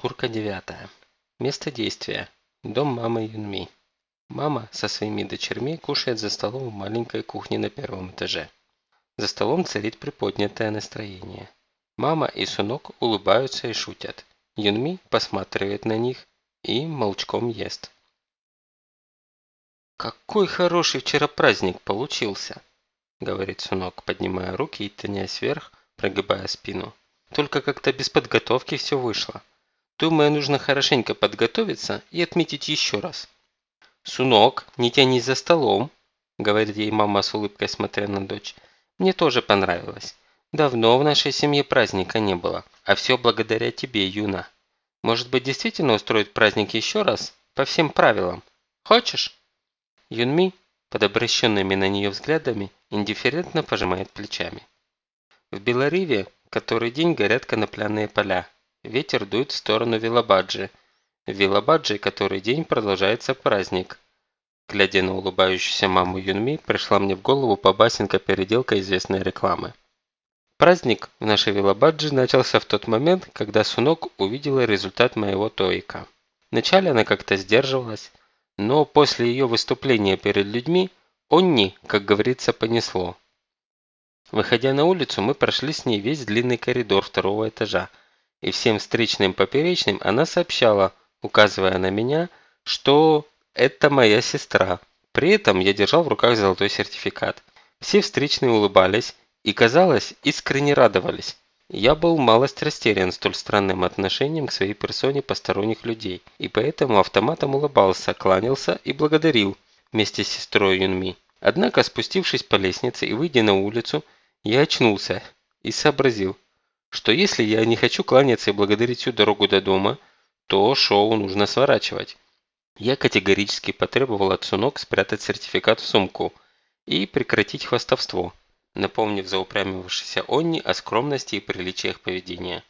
Шкурка девятая. Место действия. Дом мамы Юнми. Мама со своими дочерьми кушает за столом в маленькой кухне на первом этаже. За столом царит приподнятое настроение. Мама и Сунок улыбаются и шутят. Юнми посматривает на них и молчком ест. «Какой хороший вчера праздник получился!» говорит Сунок, поднимая руки и тянясь вверх, прогибая спину. «Только как-то без подготовки все вышло. Думаю, нужно хорошенько подготовиться и отметить еще раз». «Сунок, не тянись за столом», говорит ей мама с улыбкой, смотря на дочь. «Мне тоже понравилось. Давно в нашей семье праздника не было, а все благодаря тебе, Юна. Может быть, действительно устроить праздник еще раз? По всем правилам. Хочешь?» Юнми, под обращенными на нее взглядами, индифферентно пожимает плечами. В Белариве который день горят конопляные поля. Ветер дует в сторону Вилабаджи. В Вилабаджи который день продолжается праздник. Глядя на улыбающуюся маму Юнми, пришла мне в голову побасенка-переделка известной рекламы. Праздник в нашей Вилабаджи начался в тот момент, когда Сунок увидела результат моего тоика. Вначале она как-то сдерживалась, но после ее выступления перед людьми Онни, как говорится, понесло. Выходя на улицу, мы прошли с ней весь длинный коридор второго этажа, и всем встречным поперечным она сообщала, указывая на меня, что это моя сестра. При этом я держал в руках золотой сертификат. Все встречные улыбались и, казалось, искренне радовались. Я был малость растерян столь странным отношением к своей персоне посторонних людей, и поэтому автоматом улыбался, кланялся и благодарил вместе с сестрой Юнми. Однако, спустившись по лестнице и выйдя на улицу, я очнулся и сообразил, что если я не хочу кланяться и благодарить всю дорогу до дома, то шоу нужно сворачивать. Я категорически потребовал от Сунок спрятать сертификат в сумку и прекратить хвастовство напомнив заупрямившейся Онни о скромности и приличиях поведения.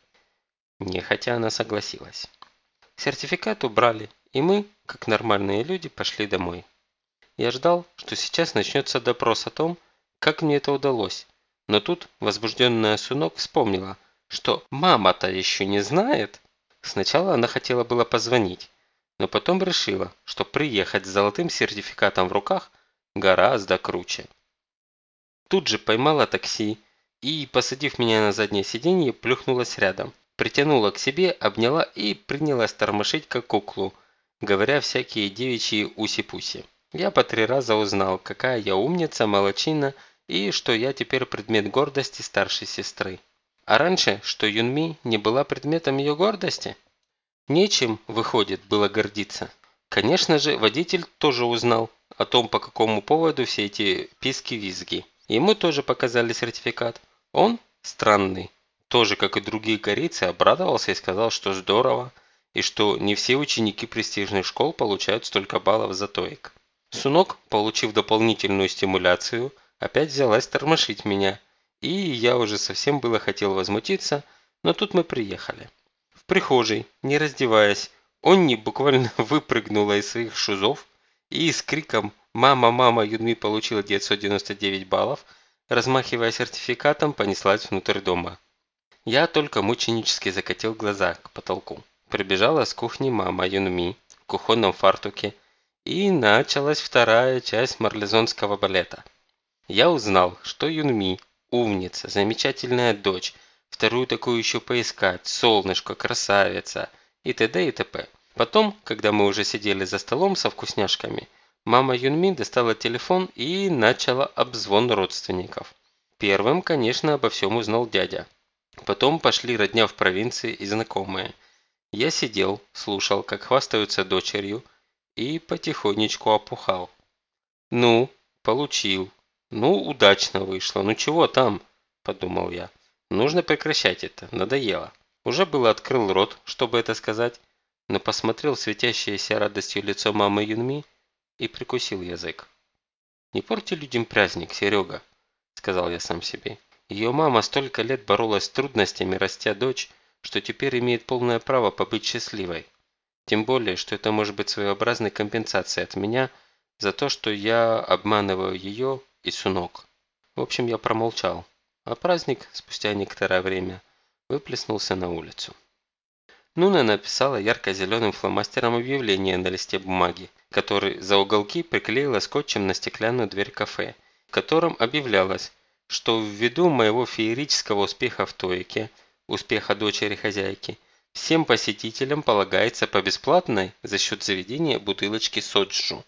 Нехотя она согласилась. Сертификат убрали, и мы, как нормальные люди, пошли домой. Я ждал, что сейчас начнется допрос о том, как мне это удалось. Но тут возбужденная Сунок вспомнила, что мама-то еще не знает. Сначала она хотела было позвонить, но потом решила, что приехать с золотым сертификатом в руках гораздо круче. Тут же поймала такси и, посадив меня на заднее сиденье, плюхнулась рядом. Притянула к себе, обняла и принялась тормошить как куклу, говоря всякие девичьи уси-пуси. Я по три раза узнал, какая я умница, молочина и что я теперь предмет гордости старшей сестры. А раньше, что Юнми не была предметом ее гордости? Нечем, выходит, было гордиться. Конечно же, водитель тоже узнал о том, по какому поводу все эти писки-визги. Ему тоже показали сертификат. Он, странный, тоже, как и другие корейцы, обрадовался и сказал, что здорово, и что не все ученики престижных школ получают столько баллов за ТОИК. Сунок, получив дополнительную стимуляцию, опять взялась тормошить меня, и я уже совсем было хотел возмутиться, но тут мы приехали. В прихожей, не раздеваясь, Онни буквально выпрыгнула из своих шузов и с криком «Мама, мама, Юдми получила 999 баллов», размахивая сертификатом, понеслась внутрь дома. Я только мученически закатил глаза к потолку. Прибежала с кухни мама Юнми в кухонном фартуке, и началась вторая часть марлезонского балета. Я узнал, что Юнми – умница, замечательная дочь, вторую такую еще поискать, солнышко, красавица и т.д. и т.п. Потом, когда мы уже сидели за столом со вкусняшками – Мама Юнми достала телефон и начала обзвон родственников. Первым, конечно, обо всем узнал дядя. Потом пошли родня в провинции и знакомые. Я сидел, слушал, как хвастаются дочерью, и потихонечку опухал. «Ну, получил. Ну, удачно вышло. Ну чего там?» – подумал я. «Нужно прекращать это. Надоело». Уже было открыл рот, чтобы это сказать, но посмотрел светящееся радостью лицо мамы Юнми и прикусил язык. «Не порти людям праздник, Серега», – сказал я сам себе. Ее мама столько лет боролась с трудностями, растя дочь, что теперь имеет полное право побыть счастливой. Тем более, что это может быть своеобразной компенсацией от меня за то, что я обманываю ее и Сунок. В общем, я промолчал, а праздник, спустя некоторое время, выплеснулся на улицу. Нуна написала ярко-зеленым фломастером объявление на листе бумаги, который за уголки приклеила скотчем на стеклянную дверь кафе, в котором объявлялось, что ввиду моего феерического успеха в Тойке, успеха дочери хозяйки, всем посетителям полагается по бесплатной за счет заведения бутылочки соджу.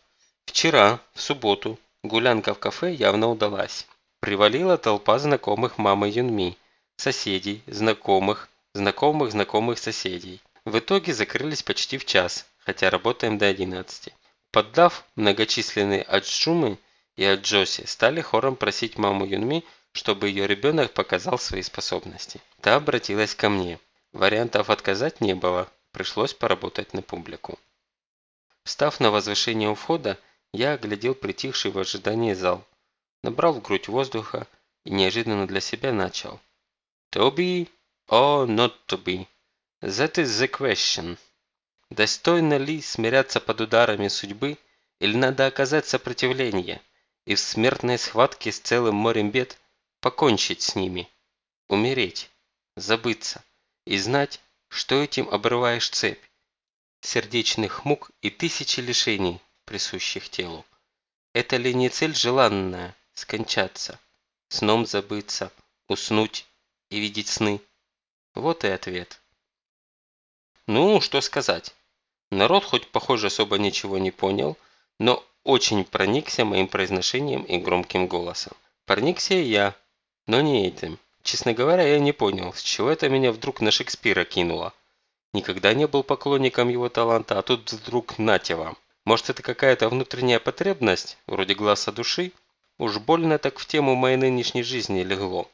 Вчера, в субботу, гулянка в кафе явно удалась. Привалила толпа знакомых мамы Юнми, соседей, знакомых, знакомых знакомых соседей. В итоге закрылись почти в час, хотя работаем до 11. Поддав многочисленные аджумы и аджоси, стали хором просить маму Юнми, чтобы ее ребенок показал свои способности. Та обратилась ко мне. Вариантов отказать не было, пришлось поработать на публику. Встав на возвышение у входа, я оглядел притихший в ожидании зал, набрал в грудь воздуха и неожиданно для себя начал. «To be or not to be? That is the question. Достойно ли смиряться под ударами судьбы или надо оказать сопротивление и в смертной схватке с целым морем бед покончить с ними, умереть, забыться и знать, что этим обрываешь цепь сердечных мук и тысячи лишений, присущих телу. Это ли не цель желанная – скончаться, сном забыться, уснуть и видеть сны? Вот и ответ. Ну, что сказать. Народ хоть, похоже, особо ничего не понял, но очень проникся моим произношением и громким голосом. Проникся и я, но не этим. Честно говоря, я не понял, с чего это меня вдруг на Шекспира кинуло. Никогда не был поклонником его таланта, а тут вдруг нате вам. Может это какая-то внутренняя потребность, вроде глаза души? Уж больно так в тему моей нынешней жизни легло.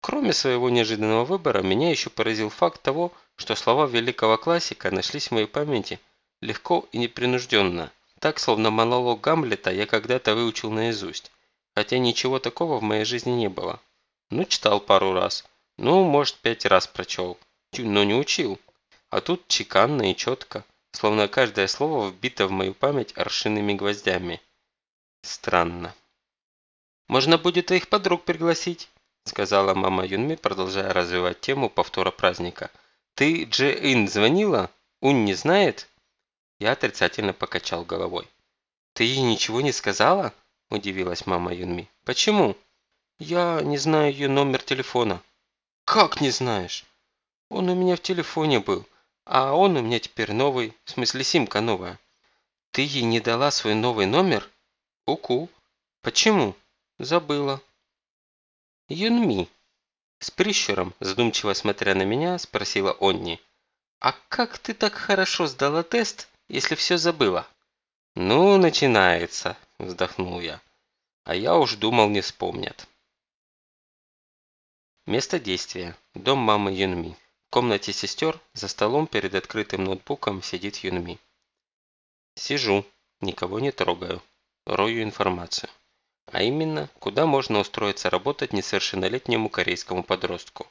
Кроме своего неожиданного выбора, меня еще поразил факт того, что слова великого классика нашлись в моей памяти легко и непринужденно. Так, словно монолог Гамлета я когда-то выучил наизусть. Хотя ничего такого в моей жизни не было. Ну, читал пару раз. Ну, может, пять раз прочел. Но не учил. А тут чеканно и четко словно каждое слово вбито в мою память аршинными гвоздями. Странно. «Можно будет твоих подруг пригласить», сказала мама Юнми, продолжая развивать тему повтора праздника. «Ты Дже Ин звонила? Ун не знает?» Я отрицательно покачал головой. «Ты ей ничего не сказала?» – удивилась мама Юнми. «Почему?» «Я не знаю ее номер телефона». «Как не знаешь?» «Он у меня в телефоне был. А он у меня теперь новый, в смысле симка новая. Ты ей не дала свой новый номер? Уку. Почему? Забыла. Юнми. С прищуром, задумчиво смотря на меня, спросила Онни. А как ты так хорошо сдала тест, если все забыла? Ну, начинается, вздохнул я. А я уж думал, не вспомнят. Место действия. Дом мамы Юнми. В комнате сестер за столом перед открытым ноутбуком сидит Юнми. Сижу, никого не трогаю, рою информацию. А именно, куда можно устроиться работать несовершеннолетнему корейскому подростку.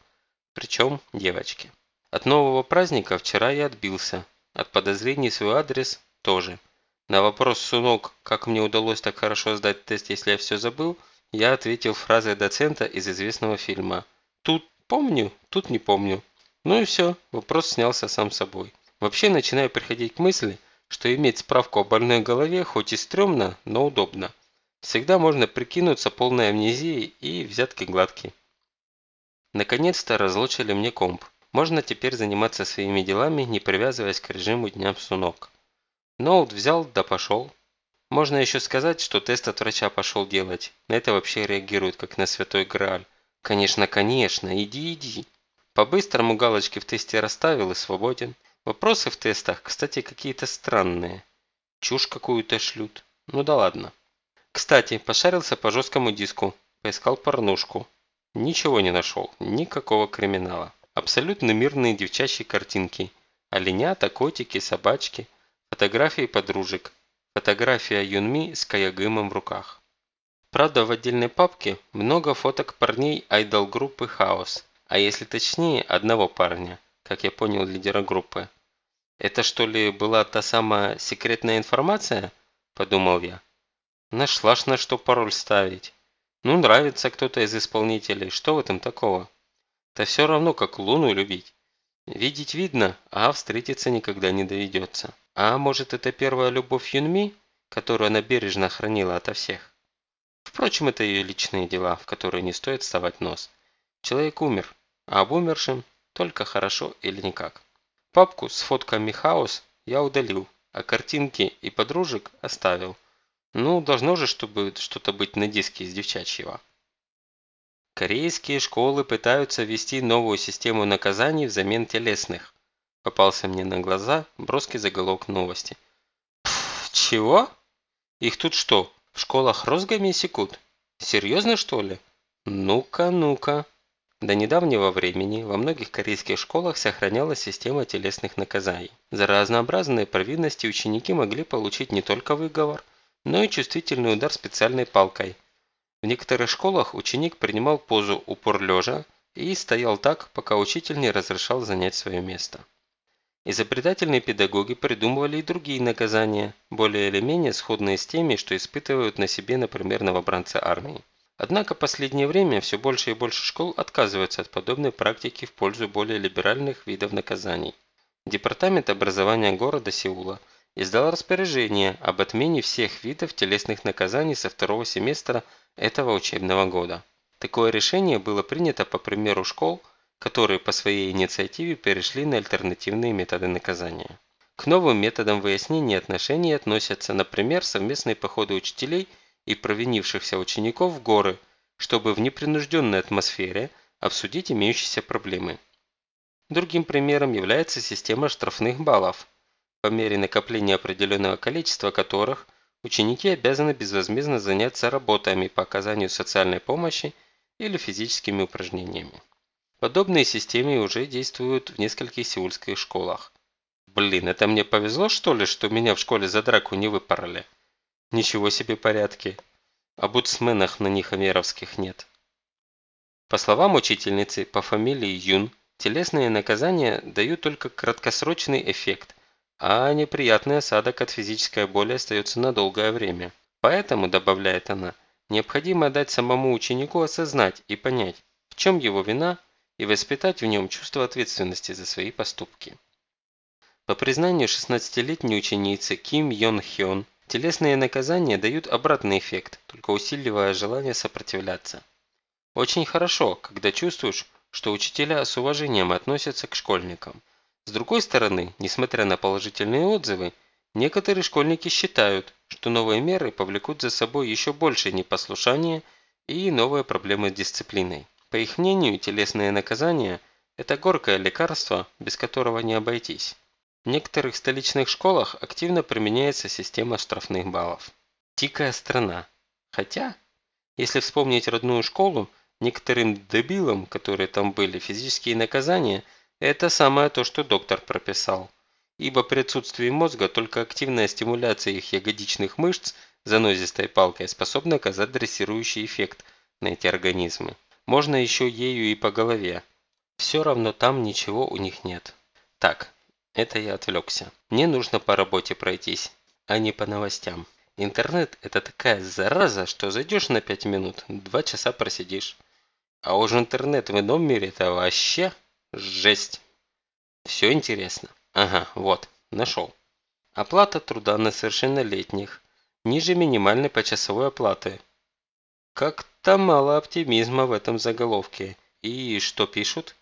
Причем девочке. От нового праздника вчера я отбился. От подозрений свой адрес тоже. На вопрос «Сунок, как мне удалось так хорошо сдать тест, если я все забыл?» я ответил фразой доцента из известного фильма. «Тут помню, тут не помню. Ну и все, вопрос снялся сам собой. Вообще начинаю приходить к мысли, что иметь справку о больной голове хоть и стрёмно, но удобно. Всегда можно прикинуться полной амнезией и взятки гладкие. Наконец-то разлучили мне комп. Можно теперь заниматься своими делами, не привязываясь к режиму дням сунок. Ноут взял, да пошел. Можно еще сказать, что тест от врача пошел делать. На это вообще реагируют, как на святой Грааль. Конечно, конечно, иди, иди. По-быстрому галочки в тесте расставил и свободен. Вопросы в тестах, кстати, какие-то странные. Чушь какую-то шлют. Ну да ладно. Кстати, пошарился по жесткому диску, поискал порнушку. Ничего не нашел, никакого криминала. Абсолютно мирные девчачьи картинки. Оленята, котики, собачки, фотографии подружек, фотография Юнми с каягымом в руках. Правда, в отдельной папке много фоток парней айдол-группы «Хаос», а если точнее, одного парня, как я понял, лидера группы. Это что ли была та самая секретная информация? Подумал я. Нашла ж на что пароль ставить. Ну, нравится кто-то из исполнителей, что в этом такого? Да все равно, как Луну любить. Видеть видно, а встретиться никогда не доведется. А может это первая любовь Юнми, которую она бережно хранила ото всех? Впрочем, это ее личные дела, в которые не стоит вставать нос. Человек умер, а об умершем только хорошо или никак. Папку с фотками хаос я удалил, а картинки и подружек оставил. Ну, должно же чтобы что-то быть на диске из девчачьего. Корейские школы пытаются ввести новую систему наказаний взамен телесных. Попался мне на глаза броский заголовок новости. Пф, чего? Их тут что, в школах розгами секут? Серьезно что ли? Ну-ка, ну-ка. До недавнего времени во многих корейских школах сохранялась система телесных наказаний. За разнообразные провинности ученики могли получить не только выговор, но и чувствительный удар специальной палкой. В некоторых школах ученик принимал позу упор лежа и стоял так, пока учитель не разрешал занять свое место. Изобретательные педагоги придумывали и другие наказания, более или менее сходные с теми, что испытывают на себе, например, новобранцы армии. Однако в последнее время все больше и больше школ отказываются от подобной практики в пользу более либеральных видов наказаний. Департамент образования города Сеула издал распоряжение об отмене всех видов телесных наказаний со второго семестра этого учебного года. Такое решение было принято по примеру школ, которые по своей инициативе перешли на альтернативные методы наказания. К новым методам выяснения отношений относятся, например, совместные походы учителей – и провинившихся учеников в горы, чтобы в непринужденной атмосфере обсудить имеющиеся проблемы. Другим примером является система штрафных баллов, по мере накопления определенного количества которых ученики обязаны безвозмездно заняться работами по оказанию социальной помощи или физическими упражнениями. Подобные системы уже действуют в нескольких сеульских школах. Блин, это мне повезло что ли, что меня в школе за драку не выпороли? Ничего себе порядки. Об уцменах на них амеровских нет. По словам учительницы по фамилии Юн, телесные наказания дают только краткосрочный эффект, а неприятный осадок от физической боли остается на долгое время. Поэтому, добавляет она, необходимо дать самому ученику осознать и понять, в чем его вина, и воспитать в нем чувство ответственности за свои поступки. По признанию 16-летней ученицы Ким Йон Хён, Телесные наказания дают обратный эффект, только усиливая желание сопротивляться. Очень хорошо, когда чувствуешь, что учителя с уважением относятся к школьникам. С другой стороны, несмотря на положительные отзывы, некоторые школьники считают, что новые меры повлекут за собой еще больше непослушания и новые проблемы с дисциплиной. По их мнению, телесные наказания – это горкое лекарство, без которого не обойтись. В некоторых столичных школах активно применяется система штрафных баллов. Дикая страна. Хотя, если вспомнить родную школу, некоторым дебилам, которые там были, физические наказания – это самое то, что доктор прописал. Ибо при отсутствии мозга только активная стимуляция их ягодичных мышц занозистой палкой способна оказать дрессирующий эффект на эти организмы. Можно еще ею и по голове. Все равно там ничего у них нет. Так, это я отвлекся. Мне нужно по работе пройтись, а не по новостям. Интернет – это такая зараза, что зайдешь на 5 минут, 2 часа просидишь. А уж интернет в ином мире – это вообще жесть. Все интересно. Ага, вот, нашел. Оплата труда на совершеннолетних ниже минимальной почасовой оплаты. Как-то мало оптимизма в этом заголовке. И что пишут?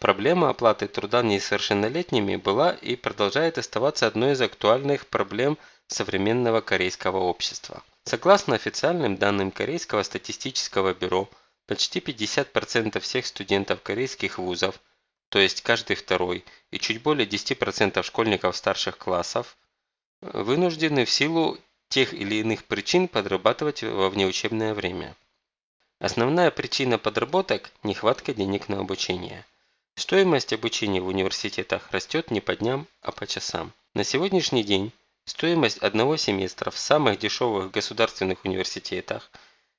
Проблема оплаты труда несовершеннолетними была и продолжает оставаться одной из актуальных проблем современного корейского общества. Согласно официальным данным Корейского статистического бюро, почти 50% всех студентов корейских вузов, то есть каждый второй, и чуть более 10% школьников старших классов, вынуждены в силу тех или иных причин подрабатывать во внеучебное время. Основная причина подработок – нехватка денег на обучение – Стоимость обучения в университетах растет не по дням, а по часам. На сегодняшний день стоимость одного семестра в самых дешевых государственных университетах,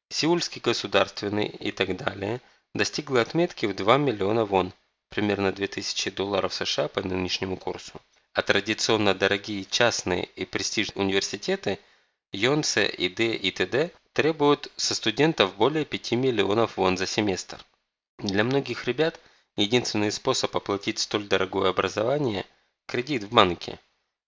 Сеульский государственный и так далее, достигла отметки в 2 миллиона вон, примерно 2000 долларов США по нынешнему курсу. А традиционно дорогие частные и престижные университеты Йонсе, ИД и т.д. требуют со студентов более 5 миллионов вон за семестр. Для многих ребят Единственный способ оплатить столь дорогое образование – кредит в банке.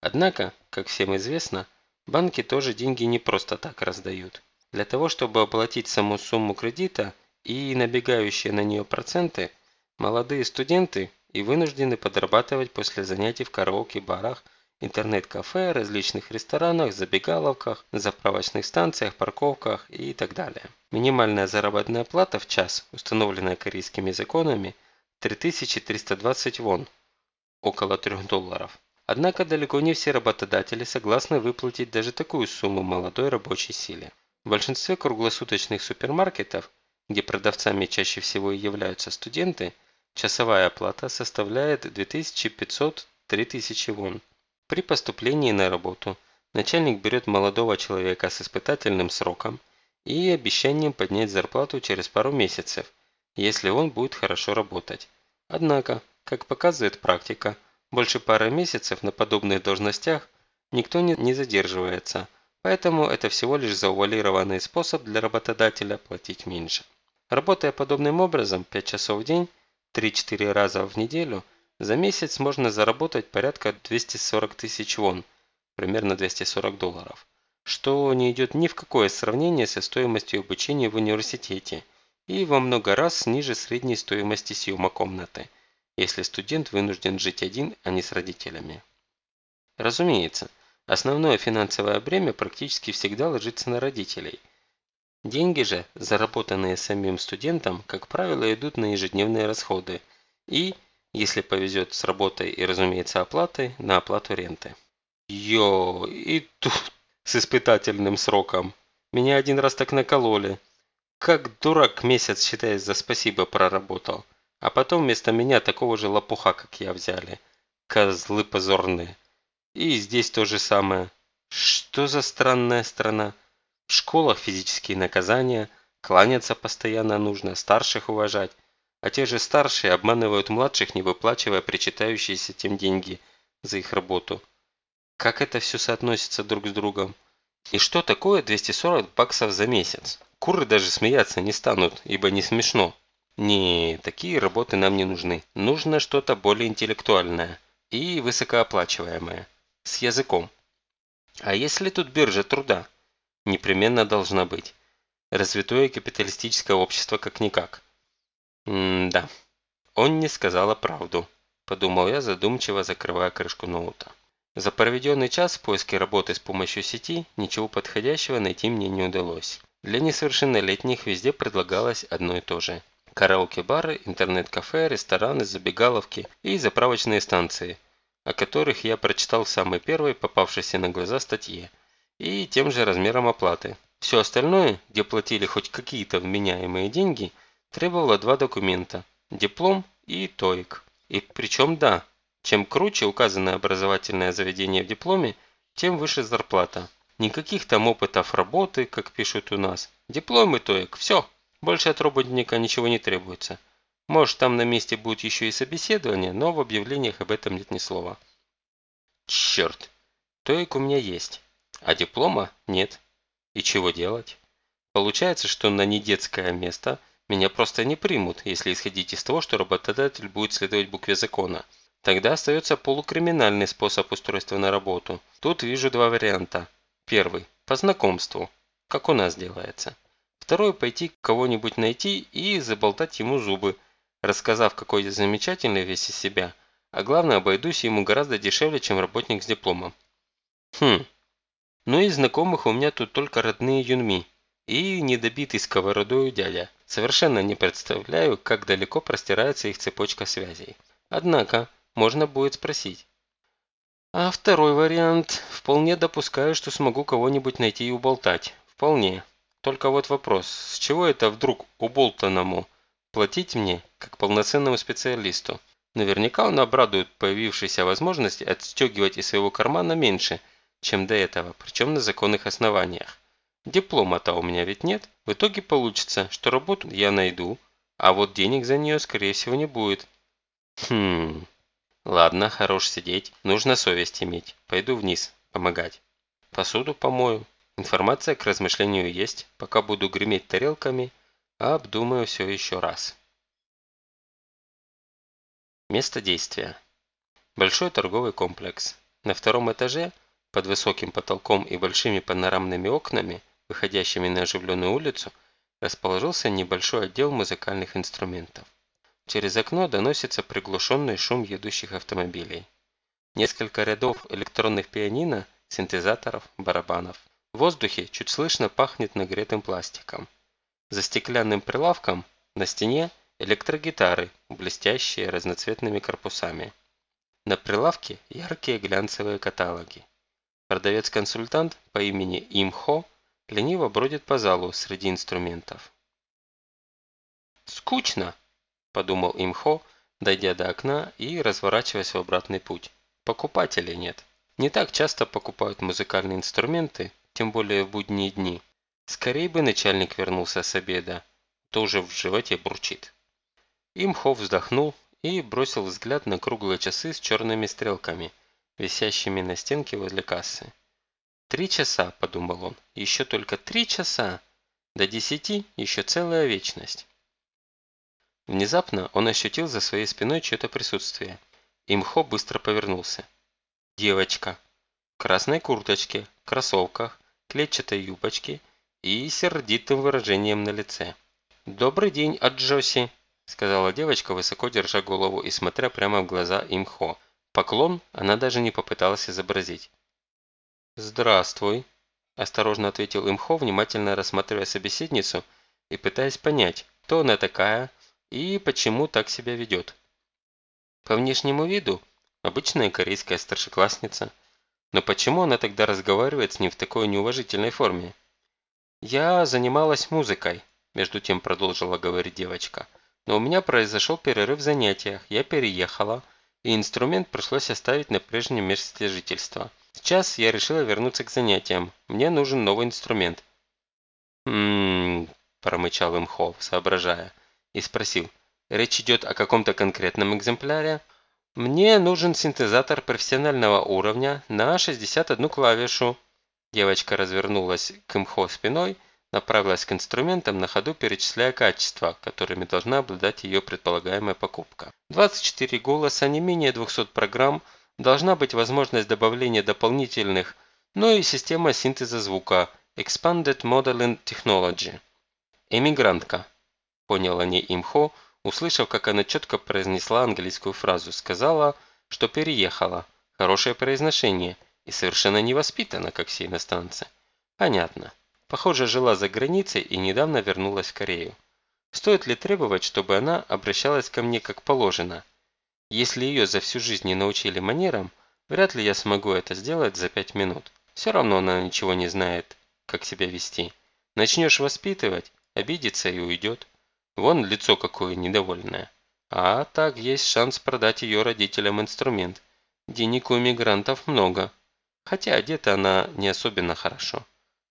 Однако, как всем известно, банки тоже деньги не просто так раздают. Для того, чтобы оплатить саму сумму кредита и набегающие на нее проценты, молодые студенты и вынуждены подрабатывать после занятий в караоке-барах, интернет-кафе, различных ресторанах, забегаловках, заправочных станциях, парковках и так далее. Минимальная заработная плата в час, установленная корейскими законами, 3320 вон, около 3 долларов. Однако далеко не все работодатели согласны выплатить даже такую сумму молодой рабочей силе. В большинстве круглосуточных супермаркетов, где продавцами чаще всего и являются студенты, часовая оплата составляет 2500-3000 вон. При поступлении на работу начальник берет молодого человека с испытательным сроком и обещанием поднять зарплату через пару месяцев, если он будет хорошо работать. Однако, как показывает практика, больше пары месяцев на подобных должностях никто не задерживается, поэтому это всего лишь заувалированный способ для работодателя платить меньше. Работая подобным образом 5 часов в день, 3-4 раза в неделю – за месяц можно заработать порядка 240 тысяч вон, примерно 240 долларов, что не идет ни в какое сравнение со стоимостью обучения в университете и во много раз ниже средней стоимости съема комнаты, если студент вынужден жить один, а не с родителями. Разумеется, основное финансовое бремя практически всегда ложится на родителей. Деньги же, заработанные самим студентом, как правило, идут на ежедневные расходы и – если повезет с работой и, разумеется, оплатой, на оплату ренты. Йо, и тут с испытательным сроком. Меня один раз так накололи. Как дурак месяц, считаясь за спасибо, проработал. А потом вместо меня такого же лопуха, как я, взяли. Козлы позорные. И здесь то же самое. Что за странная страна? В школах физические наказания, кланяться постоянно нужно, старших уважать а те же старшие обманывают младших, не выплачивая причитающиеся тем деньги за их работу. Как это все соотносится друг с другом? И что такое 240 баксов за месяц? Куры даже смеяться не станут, ибо не смешно. Не, такие работы нам не нужны. Нужно что-то более интеллектуальное и высокооплачиваемое. С языком. А если тут биржа труда? Непременно должна быть. Развитое капиталистическое общество как-никак. М-да. Он не сказала правду, подумал я, задумчиво закрывая крышку ноута. За проведенный час в поиске работы с помощью сети ничего подходящего найти мне не удалось. Для несовершеннолетних везде предлагалось одно и то же. Караоке-бары, интернет-кафе, рестораны, забегаловки и заправочные станции, о которых я прочитал в самой первой попавшейся на глаза статье, и тем же размером оплаты. Все остальное, где платили хоть какие-то вменяемые деньги, требовала два документа – диплом и ТОИК. И причем да, чем круче указанное образовательное заведение в дипломе, тем выше зарплата. Никаких там опытов работы, как пишут у нас. Диплом и ТОИК – все. Больше от работника ничего не требуется. Может, там на месте будет еще и собеседование, но в объявлениях об этом нет ни слова. Черт, ТОИК у меня есть, а диплома нет. И чего делать? Получается, что на недетское место – меня просто не примут, если исходить из того, что работодатель будет следовать букве закона. Тогда остается полукриминальный способ устройства на работу. Тут вижу два варианта. Первый – по знакомству, как у нас делается. Второй – пойти кого-нибудь найти и заболтать ему зубы, рассказав, какой я замечательный весь из себя. А главное, обойдусь ему гораздо дешевле, чем работник с дипломом. Хм. Ну и знакомых у меня тут только родные Юнми и недобитый сковородою дядя. Совершенно не представляю, как далеко простирается их цепочка связей. Однако, можно будет спросить. А второй вариант. Вполне допускаю, что смогу кого-нибудь найти и уболтать. Вполне. Только вот вопрос, с чего это вдруг уболтанному платить мне, как полноценному специалисту? Наверняка он обрадует появившейся возможности отстегивать из своего кармана меньше, чем до этого, причем на законных основаниях. Диплома-то у меня ведь нет. В итоге получится, что работу я найду, а вот денег за нее, скорее всего, не будет. Хм. Ладно, хорош сидеть. Нужно совесть иметь. Пойду вниз, помогать. Посуду помою. Информация к размышлению есть. Пока буду греметь тарелками, обдумаю все еще раз. Место действия. Большой торговый комплекс. На втором этаже, под высоким потолком и большими панорамными окнами, выходящими на оживленную улицу, расположился небольшой отдел музыкальных инструментов. Через окно доносится приглушенный шум едущих автомобилей. Несколько рядов электронных пианино, синтезаторов, барабанов. В воздухе чуть слышно пахнет нагретым пластиком. За стеклянным прилавком на стене электрогитары, блестящие разноцветными корпусами. На прилавке яркие глянцевые каталоги. Продавец-консультант по имени Имхо лениво бродит по залу среди инструментов. «Скучно!» – подумал Имхо, дойдя до окна и разворачиваясь в обратный путь. Покупателей нет. Не так часто покупают музыкальные инструменты, тем более в будние дни. Скорее бы начальник вернулся с обеда, тоже в животе бурчит. Имхо вздохнул и бросил взгляд на круглые часы с черными стрелками, висящими на стенке возле кассы. «Три часа», – подумал он, – «еще только три часа! До десяти еще целая вечность». Внезапно он ощутил за своей спиной чье-то присутствие. Имхо быстро повернулся. Девочка. В красной курточке, кроссовках, клетчатой юбочке и сердитым выражением на лице. «Добрый день, Аджоси», – сказала девочка, высоко держа голову и смотря прямо в глаза Имхо. Поклон она даже не попыталась изобразить. «Здравствуй», – осторожно ответил Имхо, внимательно рассматривая собеседницу и пытаясь понять, кто она такая и почему так себя ведет. По внешнему виду обычная корейская старшеклассница, но почему она тогда разговаривает с ним в такой неуважительной форме? «Я занималась музыкой», – между тем продолжила говорить девочка. «Но у меня произошел перерыв в занятиях, я переехала, и инструмент пришлось оставить на прежнем месте жительства. Сейчас я решила вернуться к занятиям. Мне нужен новый инструмент. «М-м-м», промычал Имхов, соображая, и спросил. «Речь идет о каком-то конкретном экземпляре?» «Мне нужен синтезатор профессионального уровня на 61 клавишу». Девочка развернулась к Имхо спиной, направилась к инструментам, на ходу перечисляя качества, которыми должна обладать ее предполагаемая покупка. 24 голоса, не менее 200 программ – должна быть возможность добавления дополнительных, но и система синтеза звука Expanded Modeling Technology. Эмигрантка. Понял о ней Имхо, услышав, как она четко произнесла английскую фразу. Сказала, что переехала. Хорошее произношение и совершенно невоспитана, как все иностранцы. Понятно. Похоже, жила за границей и недавно вернулась в Корею. Стоит ли требовать, чтобы она обращалась ко мне как положено, если ее за всю жизнь не научили манерам, вряд ли я смогу это сделать за пять минут. Все равно она ничего не знает, как себя вести. Начнешь воспитывать, обидится и уйдет. Вон лицо какое недовольное. А так есть шанс продать ее родителям инструмент. Денег у мигрантов много. Хотя одета она не особенно хорошо.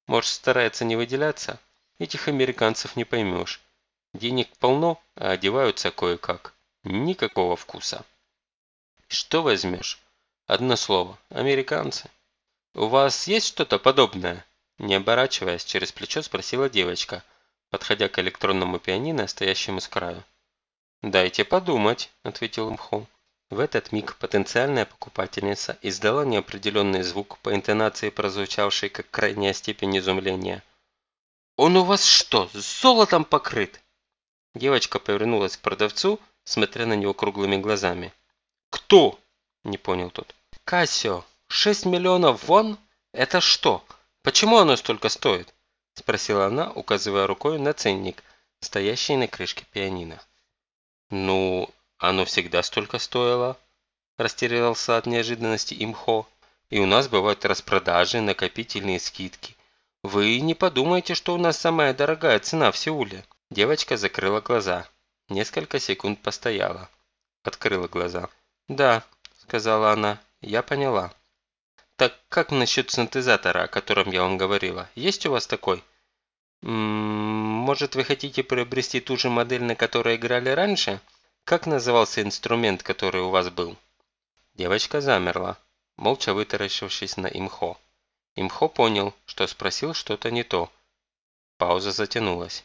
Может старается не выделяться? Этих американцев не поймешь. Денег полно, а одеваются кое-как. Никакого вкуса. Что возьмешь? Одно слово. Американцы. У вас есть что-то подобное? Не оборачиваясь, через плечо спросила девочка, подходя к электронному пианино, стоящему с краю. «Дайте подумать», – ответил Мхо. В этот миг потенциальная покупательница издала неопределенный звук по интонации, прозвучавший как крайняя степень изумления. «Он у вас что, золотом покрыт?» Девочка повернулась к продавцу смотря на него круглыми глазами. «Кто?» – не понял тот. «Кассио, 6 миллионов вон? Это что? Почему оно столько стоит?» – спросила она, указывая рукой на ценник, стоящий на крышке пианино. «Ну, оно всегда столько стоило», – растерялся от неожиданности имхо. «И у нас бывают распродажи, накопительные скидки. Вы не подумайте, что у нас самая дорогая цена в Сеуле». Девочка закрыла глаза. Несколько секунд постояла. Открыла глаза. «Да», – сказала она, – «я поняла». «Так как насчет синтезатора, о котором я вам говорила? Есть у вас такой?» «Может, вы хотите приобрести ту же модель, на которой играли раньше? Как назывался инструмент, который у вас был?» Девочка замерла, молча вытаращившись на имхо. Имхо понял, что спросил что-то не то. Пауза затянулась.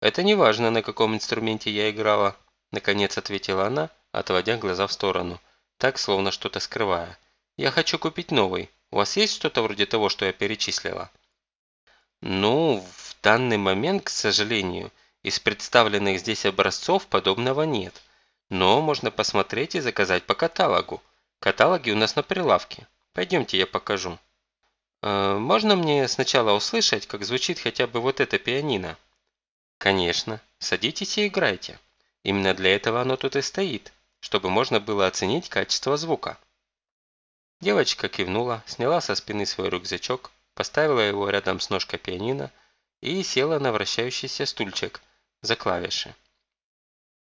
«Это не важно, на каком инструменте я играла», – наконец ответила она, отводя глаза в сторону, так, словно что-то скрывая. «Я хочу купить новый. У вас есть что-то вроде того, что я перечислила?» «Ну, в данный момент, к сожалению, из представленных здесь образцов подобного нет. Но можно посмотреть и заказать по каталогу. Каталоги у нас на прилавке. Пойдемте, я покажу». «Э, «Можно мне сначала услышать, как звучит хотя бы вот это пианино?» «Конечно. Садитесь и играйте. Именно для этого оно тут и стоит, чтобы можно было оценить качество звука». Девочка кивнула, сняла со спины свой рюкзачок, поставила его рядом с ножкой пианино и села на вращающийся стульчик за клавиши.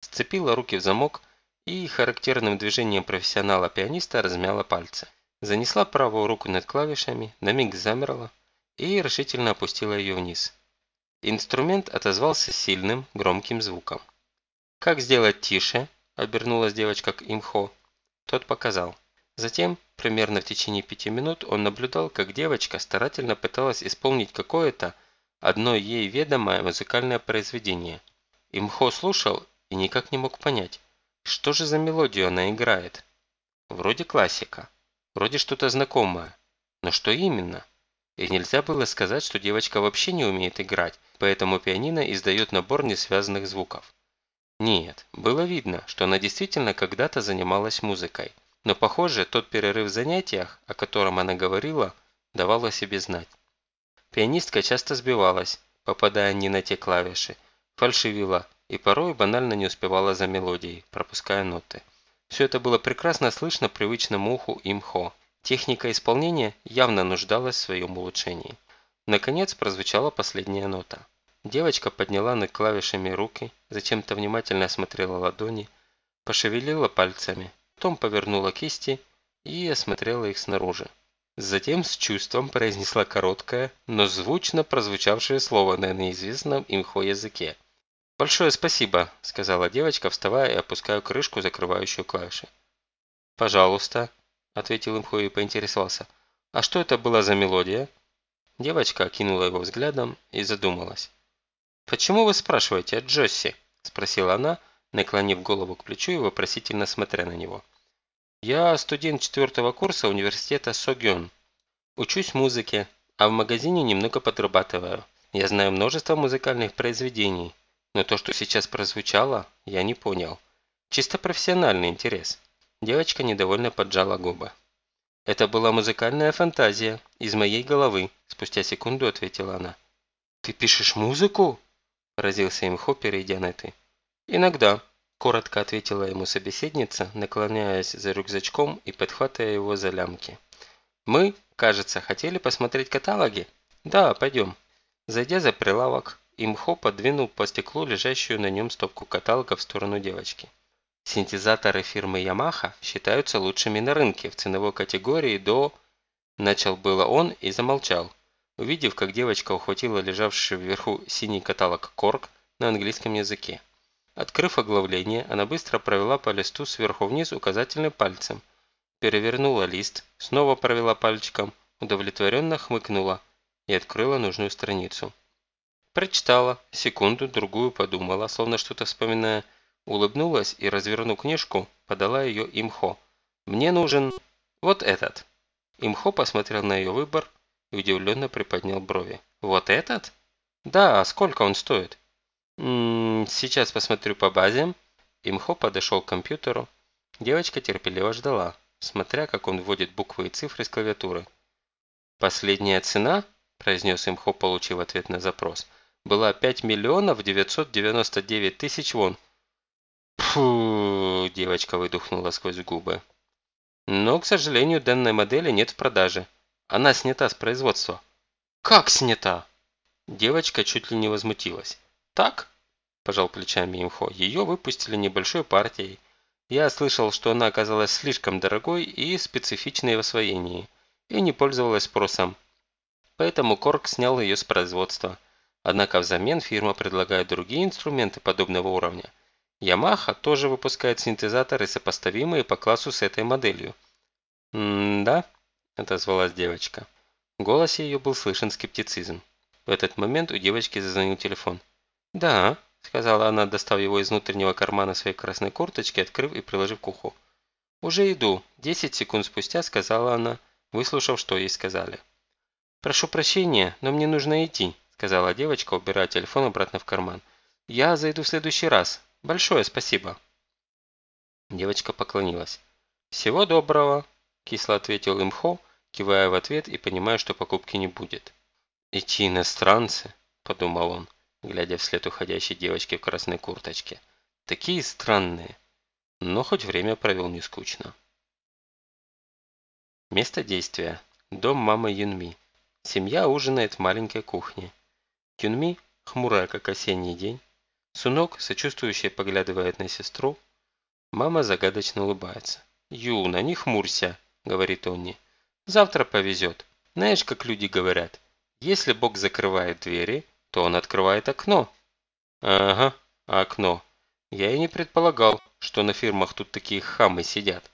Сцепила руки в замок и характерным движением профессионала-пианиста размяла пальцы. Занесла правую руку над клавишами, на миг замерла и решительно опустила ее вниз. Инструмент отозвался сильным, громким звуком. «Как сделать тише?» – обернулась девочка к имхо. Тот показал. Затем, примерно в течение пяти минут, он наблюдал, как девочка старательно пыталась исполнить какое-то, одно ей ведомое музыкальное произведение. Имхо слушал и никак не мог понять, что же за мелодию она играет. Вроде классика, вроде что-то знакомое, но что именно? И нельзя было сказать, что девочка вообще не умеет играть, поэтому пианино издает набор несвязанных звуков. Нет, было видно, что она действительно когда-то занималась музыкой. Но, похоже, тот перерыв в занятиях, о котором она говорила, давал о себе знать. Пианистка часто сбивалась, попадая не на те клавиши, фальшивила и порой банально не успевала за мелодией, пропуская ноты. Все это было прекрасно слышно привычному уху имхо. Техника исполнения явно нуждалась в своем улучшении. Наконец прозвучала последняя нота. Девочка подняла над клавишами руки, зачем-то внимательно осмотрела ладони, пошевелила пальцами, потом повернула кисти и осмотрела их снаружи. Затем с чувством произнесла короткое, но звучно прозвучавшее слово на неизвестном имхо языке. «Большое спасибо», – сказала девочка, вставая и опуская крышку, закрывающую клавиши. «Пожалуйста», – ответил имхо и поинтересовался. «А что это была за мелодия?» Девочка окинула его взглядом и задумалась. «Почему вы спрашиваете о Джосси?» – спросила она, наклонив голову к плечу и вопросительно смотря на него. «Я студент четвертого курса университета Согён. Учусь музыке, а в магазине немного подрабатываю. Я знаю множество музыкальных произведений, но то, что сейчас прозвучало, я не понял. Чисто профессиональный интерес». Девочка недовольно поджала губы. «Это была музыкальная фантазия, из моей головы», – спустя секунду ответила она. «Ты пишешь музыку?» Поразился имхо, перейдя на «ты». «Иногда», – коротко ответила ему собеседница, наклоняясь за рюкзачком и подхватывая его за лямки. «Мы, кажется, хотели посмотреть каталоги?» «Да, пойдем». Зайдя за прилавок, имхо подвинул по стеклу лежащую на нем стопку каталогов в сторону девочки. Синтезаторы фирмы Yamaha считаются лучшими на рынке в ценовой категории до... Начал было он и замолчал, увидев, как девочка ухватила лежавший вверху синий каталог Корг на английском языке. Открыв оглавление, она быстро провела по листу сверху вниз указательным пальцем, перевернула лист, снова провела пальчиком, удовлетворенно хмыкнула и открыла нужную страницу. Прочитала, секунду-другую подумала, словно что-то вспоминая, улыбнулась и, развернув книжку, подала ее имхо. «Мне нужен вот этот». Имхо посмотрел на ее выбор, и удивленно приподнял брови. «Вот этот?» «Да, а сколько он стоит?» М «М-м, -м, «Сейчас посмотрю по базе». Имхо подошел к компьютеру. Девочка терпеливо ждала, смотря, как он вводит буквы и цифры с клавиатуры. «Последняя цена?» – произнес Имхо, получив ответ на запрос. «Была 5 миллионов 999 тысяч вон». «Фу!» – девочка выдохнула сквозь губы. «Но, к сожалению, данной модели нет в продаже. Она снята с производства». «Как снята?» Девочка чуть ли не возмутилась. «Так?» – пожал плечами имхо. «Ее выпустили небольшой партией. Я слышал, что она оказалась слишком дорогой и специфичной в освоении, и не пользовалась спросом. Поэтому Корк снял ее с производства. Однако взамен фирма предлагает другие инструменты подобного уровня. Yamaha тоже выпускает синтезаторы, сопоставимые по классу с этой моделью. «М-да», – отозвалась девочка. В голосе ее был слышен скептицизм. В этот момент у девочки зазвонил телефон. «Да», сказала она, достав его из внутреннего кармана своей красной курточки, открыв и приложив к уху. «Уже иду», – десять секунд спустя сказала она, выслушав, что ей сказали. «Прошу прощения, но мне нужно идти», – сказала девочка, убирая телефон обратно в карман. «Я зайду в следующий раз. Большое спасибо». Девочка поклонилась. «Всего доброго», – кисло ответил имхо, кивая в ответ и понимая, что покупки не будет. «Эти иностранцы», – подумал он, глядя вслед уходящей девочки в красной курточке. «Такие странные». Но хоть время провел не скучно. Место действия. Дом мамы Юнми. Семья ужинает в маленькой кухне. Юнми, хмурая как осенний день. Сунок, сочувствующий, поглядывает на сестру. Мама загадочно улыбается. «Юна, не хмурься», – говорит Онни. «Завтра повезет. Знаешь, как люди говорят, если Бог закрывает двери, то он открывает окно». «Ага, окно. Я и не предполагал, что на фирмах тут такие хамы сидят.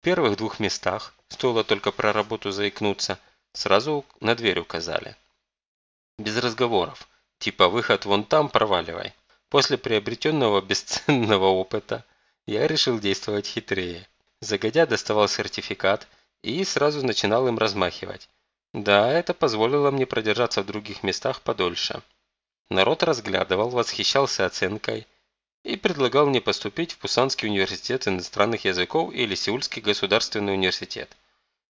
В первых двух местах, стоило только про работу заикнуться, сразу на дверь указали. Без разговоров. Типа выход вон там, проваливай. После приобретенного бесценного опыта я решил действовать хитрее. Загодя доставал сертификат и сразу начинал им размахивать. Да, это позволило мне продержаться в других местах подольше. Народ разглядывал, восхищался оценкой и предлагал мне поступить в Пусанский университет иностранных языков или Сеульский государственный университет.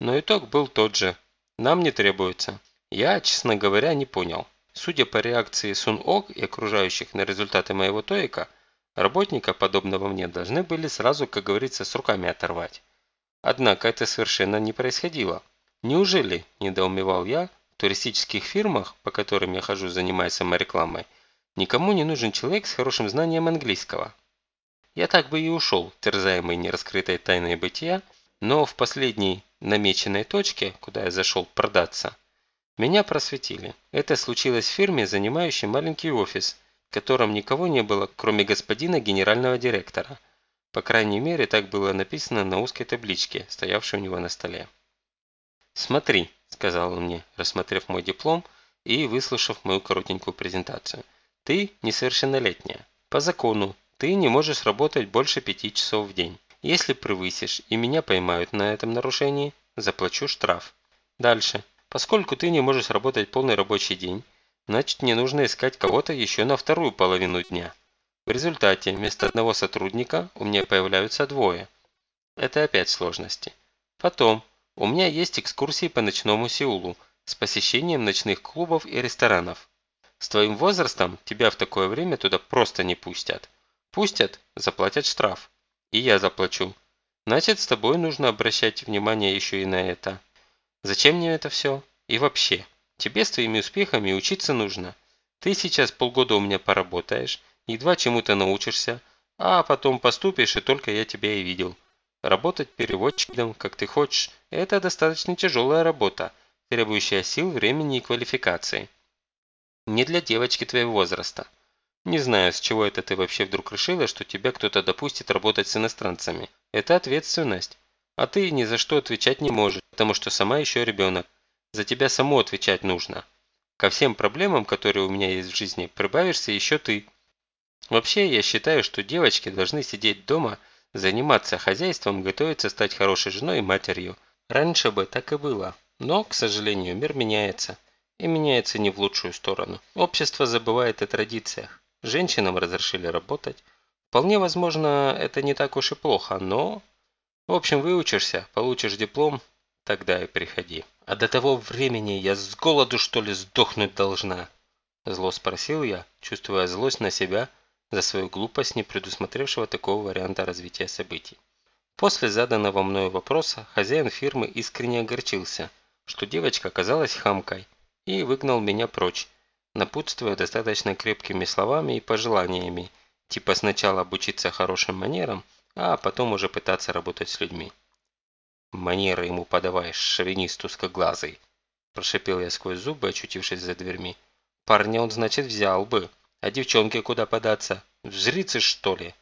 Но итог был тот же. Нам не требуется. Я, честно говоря, не понял. Судя по реакции Сун Ок и окружающих на результаты моего тоика, работника, подобного мне, должны были сразу, как говорится, с руками оторвать. Однако это совершенно не происходило. Неужели, недоумевал я, в туристических фирмах, по которым я хожу, занимаясь саморекламой, никому не нужен человек с хорошим знанием английского? Я так бы и ушел, терзаемый нераскрытой тайной бытия, но в последней намеченной точке, куда я зашел продаться, меня просветили. Это случилось в фирме, занимающей маленький офис, в котором никого не было, кроме господина генерального директора. По крайней мере, так было написано на узкой табличке, стоявшей у него на столе. «Смотри», – сказал он мне, рассмотрев мой диплом и выслушав мою коротенькую презентацию. «Ты несовершеннолетняя. По закону ты не можешь работать больше пяти часов в день. Если превысишь и меня поймают на этом нарушении, заплачу штраф. Дальше. Поскольку ты не можешь работать полный рабочий день, значит мне нужно искать кого-то еще на вторую половину дня. В результате вместо одного сотрудника у меня появляются двое. Это опять сложности. Потом у меня есть экскурсии по ночному Сеулу с посещением ночных клубов и ресторанов. С твоим возрастом тебя в такое время туда просто не пустят. Пустят, заплатят штраф. И я заплачу. Значит, с тобой нужно обращать внимание еще и на это. Зачем мне это все? И вообще, тебе с твоими успехами учиться нужно. Ты сейчас полгода у меня поработаешь, едва чему-то научишься, а потом поступишь, и только я тебя и видел. Работать переводчиком, как ты хочешь, это достаточно тяжелая работа, требующая сил, времени и квалификации. Не для девочки твоего возраста. Не знаю, с чего это ты вообще вдруг решила, что тебя кто-то допустит работать с иностранцами. Это ответственность. А ты ни за что отвечать не можешь, потому что сама еще ребенок. За тебя саму отвечать нужно. Ко всем проблемам, которые у меня есть в жизни, прибавишься еще ты. Вообще, я считаю, что девочки должны сидеть дома – заниматься хозяйством, готовиться стать хорошей женой и матерью. Раньше бы так и было. Но, к сожалению, мир меняется. И меняется не в лучшую сторону. Общество забывает о традициях. Женщинам разрешили работать. Вполне возможно, это не так уж и плохо, но... В общем, выучишься, получишь диплом, тогда и приходи. А до того времени я с голоду, что ли, сдохнуть должна? Зло спросил я, чувствуя злость на себя, за свою глупость, не предусмотревшего такого варианта развития событий. После заданного мною вопроса хозяин фирмы искренне огорчился, что девочка оказалась хамкой, и выгнал меня прочь, напутствуя достаточно крепкими словами и пожеланиями, типа сначала обучиться хорошим манерам, а потом уже пытаться работать с людьми. «Манеры ему подаваешь, шовинист узкоглазый!» Прошипел я сквозь зубы, очутившись за дверьми. «Парня он, значит, взял бы!» А девчонке куда податься? В жрицы, что ли?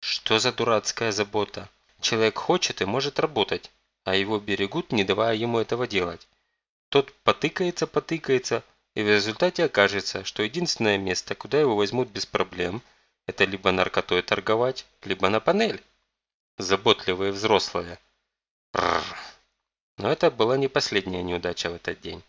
Что за дурацкая забота? Человек хочет и может работать, а его берегут, не давая ему этого делать. Тот потыкается, потыкается и в результате окажется, что единственное место, куда его возьмут без проблем, это либо наркотой торговать, либо на панель. Заботливые взрослые. Но это была не последняя неудача в этот день.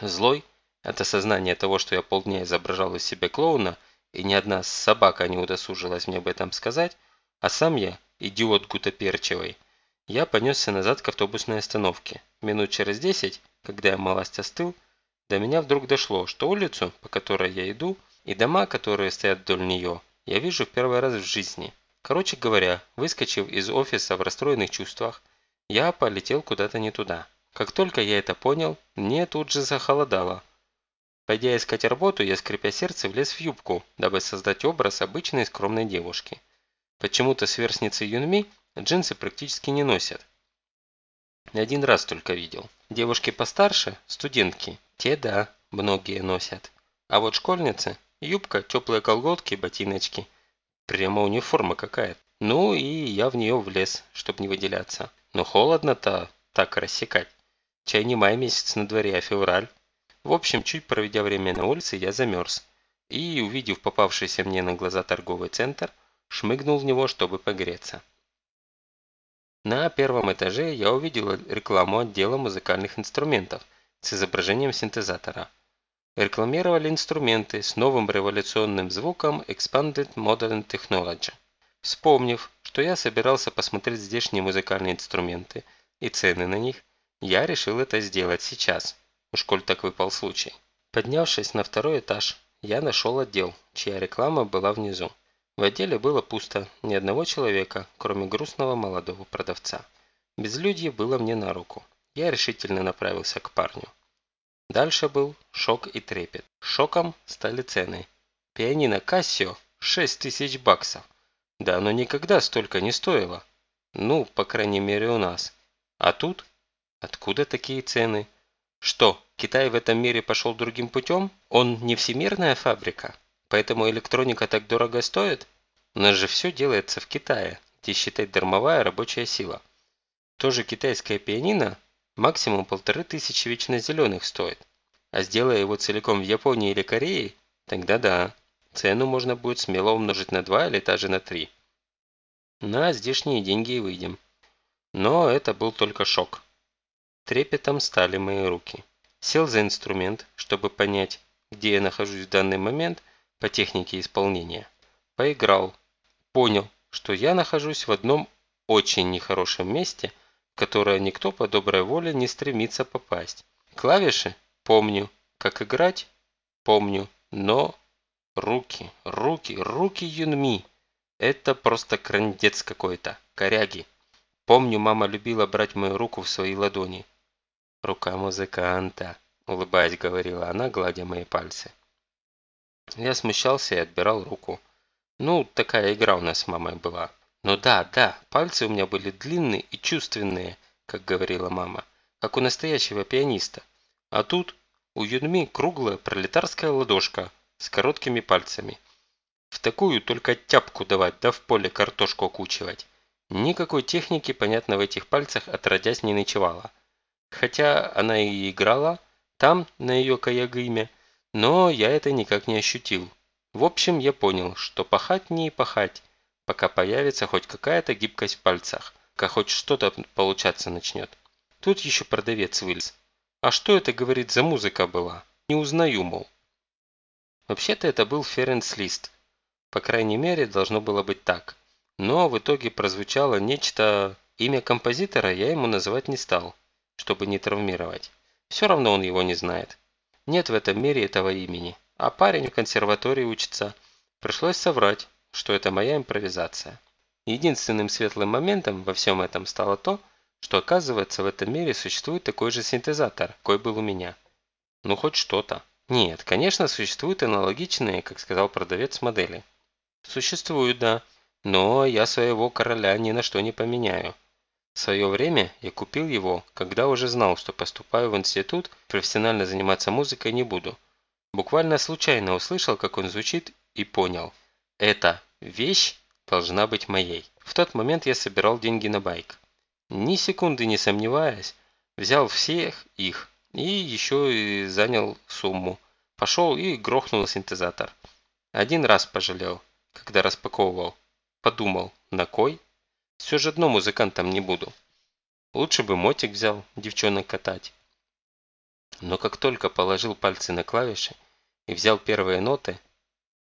Злой – это сознание того, что я полдня изображал из себя клоуна, и ни одна собака не удосужилась мне об этом сказать, а сам я, идиот гутоперчивый, я понесся назад к автобусной остановке. Минут через десять, когда я малость остыл, до меня вдруг дошло, что улицу, по которой я иду, и дома, которые стоят вдоль нее, я вижу в первый раз в жизни. Короче говоря, выскочив из офиса в расстроенных чувствах, я полетел куда-то не туда. Как только я это понял, мне тут же захолодало. Пойдя искать работу, я, скрипя сердце, влез в юбку, дабы создать образ обычной скромной девушки. Почему-то сверстницы Юнми джинсы практически не носят. Один раз только видел. Девушки постарше, студентки, те да, многие носят. А вот школьницы, юбка, теплые колготки, ботиночки. Прямо униформа какая-то. Ну и я в нее влез, чтобы не выделяться. Но холодно-то так рассекать. Чай не май месяц на дворе, а февраль. В общем, чуть проведя время на улице, я замерз. И, увидев попавшийся мне на глаза торговый центр, шмыгнул в него, чтобы погреться. На первом этаже я увидел рекламу отдела музыкальных инструментов с изображением синтезатора. Рекламировали инструменты с новым революционным звуком Expanded Modern Technology. Вспомнив, что я собирался посмотреть здешние музыкальные инструменты и цены на них, я решил это сделать сейчас, уж коль так выпал случай. Поднявшись на второй этаж, я нашел отдел, чья реклама была внизу. В отделе было пусто, ни одного человека, кроме грустного молодого продавца. Безлюдье было мне на руку. Я решительно направился к парню. Дальше был шок и трепет. Шоком стали цены. Пианино Кассио – 6 тысяч баксов. Да оно никогда столько не стоило. Ну, по крайней мере у нас. А тут? Откуда такие цены? Что, Китай в этом мире пошел другим путем? Он не всемирная фабрика? Поэтому электроника так дорого стоит? У нас же все делается в Китае, где считать дармовая рабочая сила. Тоже китайское пианино максимум полторы тысячи вечно зеленых стоит. А сделая его целиком в Японии или Корее, тогда да, Цену можно будет смело умножить на 2 или даже на 3. На здешние деньги и выйдем. Но это был только шок. Трепетом стали мои руки. Сел за инструмент, чтобы понять, где я нахожусь в данный момент по технике исполнения. Поиграл. Понял, что я нахожусь в одном очень нехорошем месте, в которое никто по доброй воле не стремится попасть. Клавиши? Помню. Как играть? Помню. Но Руки, руки, руки Юнми. Это просто крандец какой-то, коряги. Помню, мама любила брать мою руку в свои ладони. Рука музыканта, улыбаясь, говорила она, гладя мои пальцы. Я смущался и отбирал руку. Ну, такая игра у нас с мамой была. Ну да, да, пальцы у меня были длинные и чувственные, как говорила мама, как у настоящего пианиста. А тут у Юнми круглая пролетарская ладошка – с короткими пальцами. В такую только тяпку давать, да в поле картошку окучивать. Никакой техники, понятно, в этих пальцах отродясь не ночевала. Хотя она и играла там, на ее каягыме, но я это никак не ощутил. В общем, я понял, что пахать не пахать, пока появится хоть какая-то гибкость в пальцах, как хоть что-то получаться начнет. Тут еще продавец вылез. А что это, говорит, за музыка была? Не узнаю, мол. Вообще-то это был Ференс Лист. По крайней мере, должно было быть так. Но в итоге прозвучало нечто... Имя композитора я ему называть не стал, чтобы не травмировать. Все равно он его не знает. Нет в этом мире этого имени. А парень в консерватории учится. Пришлось соврать, что это моя импровизация. Единственным светлым моментом во всем этом стало то, что оказывается в этом мире существует такой же синтезатор, какой был у меня. Ну хоть что-то. Нет, конечно, существуют аналогичные, как сказал продавец, модели. Существуют, да. Но я своего короля ни на что не поменяю. В свое время я купил его, когда уже знал, что поступаю в институт, профессионально заниматься музыкой не буду. Буквально случайно услышал, как он звучит, и понял. Эта вещь должна быть моей. В тот момент я собирал деньги на байк. Ни секунды не сомневаясь, взял всех их И еще и занял сумму. Пошел и грохнул синтезатор. Один раз пожалел, когда распаковывал. Подумал, на кой? Все же одно музыкантом не буду. Лучше бы мотик взял, девчонок катать. Но как только положил пальцы на клавиши и взял первые ноты,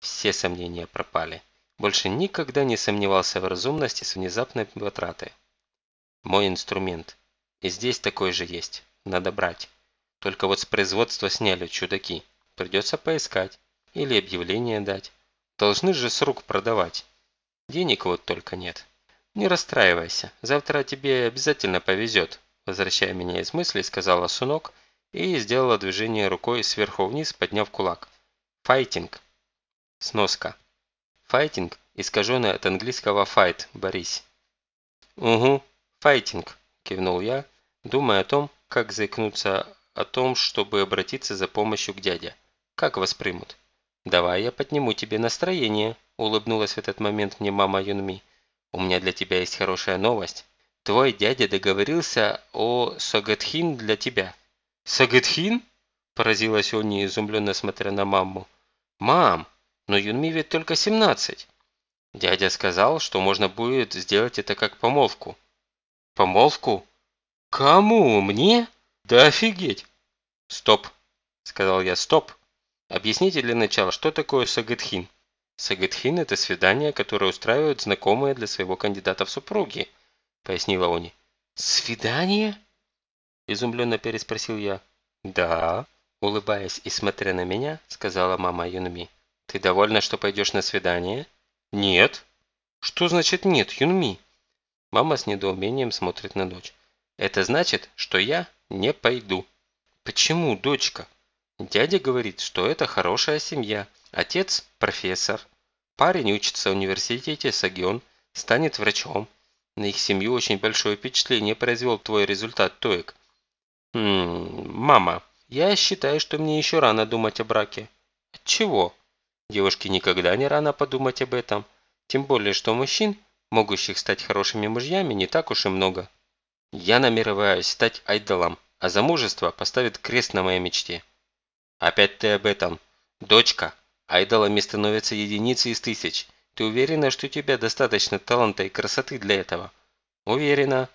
все сомнения пропали. Больше никогда не сомневался в разумности с внезапной потраты. Мой инструмент. И здесь такой же есть. Надо брать. Только вот с производства сняли чудаки. Придется поискать. Или объявление дать. Должны же с рук продавать. Денег вот только нет. Не расстраивайся. Завтра тебе обязательно повезет. Возвращая меня из мыслей, сказала Сунок и сделала движение рукой сверху вниз, подняв кулак. Файтинг. Сноска. Файтинг – искаженное от английского fight – борись. Угу, файтинг, кивнул я, думая о том, как заикнуться о том, чтобы обратиться за помощью к дяде. Как воспримут? «Давай я подниму тебе настроение», – улыбнулась в этот момент мне мама Юнми. «У меня для тебя есть хорошая новость. Твой дядя договорился о Согетхин для тебя». «Согетхин?» – поразилась Они, изумленно смотря на маму. «Мам, но Юнми ведь только 17. Дядя сказал, что можно будет сделать это как помолвку. Помолвку? Кому? Мне? Да офигеть! Стоп, сказал я, стоп. Объясните для начала, что такое сагатхин? Сагатхин – это свидание, которое устраивают знакомые для своего кандидата в супруги, пояснила Они. Свидание? Изумленно переспросил я. Да, улыбаясь и смотря на меня, сказала мама Юнми. «Ты довольна, что пойдешь на свидание?» «Нет». «Что значит нет, Юнми?» Мама с недоумением смотрит на дочь. «Это значит, что я не пойду». «Почему, дочка?» Дядя говорит, что это хорошая семья. Отец – профессор. Парень учится в университете Сагион, станет врачом. На их семью очень большое впечатление произвел твой результат ТОЭК. «Ммм, мама, я считаю, что мне еще рано думать о браке». «Чего?» Девушке никогда не рано подумать об этом. Тем более, что мужчин, могущих стать хорошими мужьями, не так уж и много. Я намереваюсь стать айдолом, а замужество поставит крест на моей мечте. Опять ты об этом. Дочка, айдолами становятся единицы из тысяч. Ты уверена, что у тебя достаточно таланта и красоты для этого? Уверена.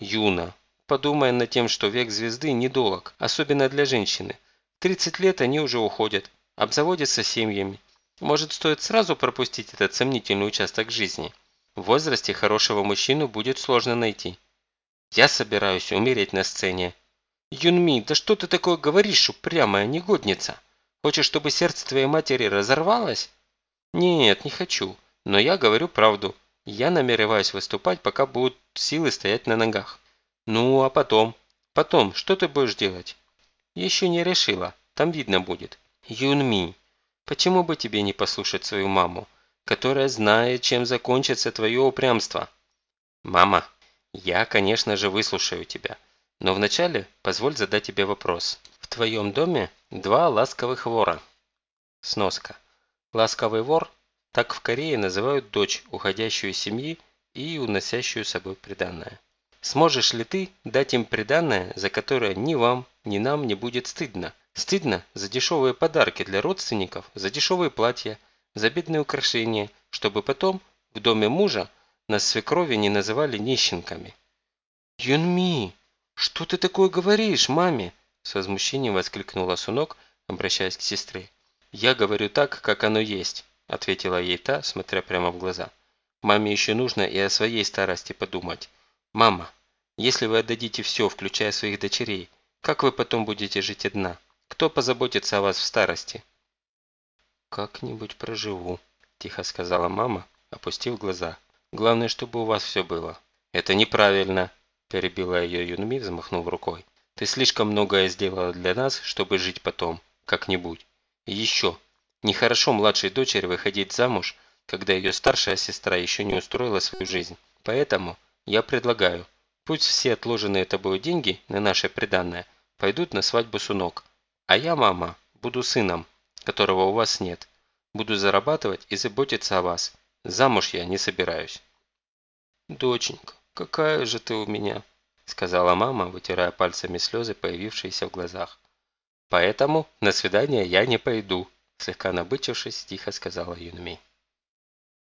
Юна, подумай над тем, что век звезды недолг, особенно для женщины. 30 лет они уже уходят, обзаводятся семьями. Может, стоит сразу пропустить этот сомнительный участок жизни? В возрасте хорошего мужчину будет сложно найти. Я собираюсь умереть на сцене. Юнми, да что ты такое говоришь, упрямая негодница? Хочешь, чтобы сердце твоей матери разорвалось? Нет, не хочу. Но я говорю правду. Я намереваюсь выступать, пока будут силы стоять на ногах. Ну, а потом? Потом, что ты будешь делать? Еще не решила. Там видно будет. Юнми, почему бы тебе не послушать свою маму, которая знает, чем закончится твое упрямство? Мама, я, конечно же, выслушаю тебя. Но вначале позволь задать тебе вопрос. В твоем доме два ласковых вора. Сноска. Ласковый вор – так в Корее называют дочь, уходящую из семьи и уносящую с собой приданное. Сможешь ли ты дать им приданное, за которое ни вам, ни нам не будет стыдно, Стыдно за дешевые подарки для родственников, за дешевые платья, за бедные украшения, чтобы потом в доме мужа нас свекрови не называли нищенками. «Юнми, что ты такое говоришь, маме?» С возмущением воскликнула Сунок, обращаясь к сестре. «Я говорю так, как оно есть», ответила ей та, смотря прямо в глаза. «Маме еще нужно и о своей старости подумать. Мама, если вы отдадите все, включая своих дочерей, как вы потом будете жить одна?» Кто позаботится о вас в старости?» «Как-нибудь проживу», – тихо сказала мама, опустив глаза. «Главное, чтобы у вас все было». «Это неправильно», – перебила ее Юнми, взмахнув рукой. «Ты слишком многое сделала для нас, чтобы жить потом, как-нибудь. И еще, нехорошо младшей дочери выходить замуж, когда ее старшая сестра еще не устроила свою жизнь. Поэтому я предлагаю, пусть все отложенные тобой деньги на наше приданное пойдут на свадьбу Сунок, а я, мама, буду сыном, которого у вас нет. Буду зарабатывать и заботиться о вас. Замуж я не собираюсь. Доченька, какая же ты у меня. Сказала мама, вытирая пальцами слезы, появившиеся в глазах. «Поэтому на свидание я не пойду», слегка набычившись, тихо сказала Юнми.